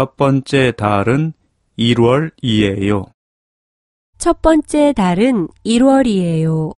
첫 번째 달은 1월이에요. 첫 번째 달은 1월이에요.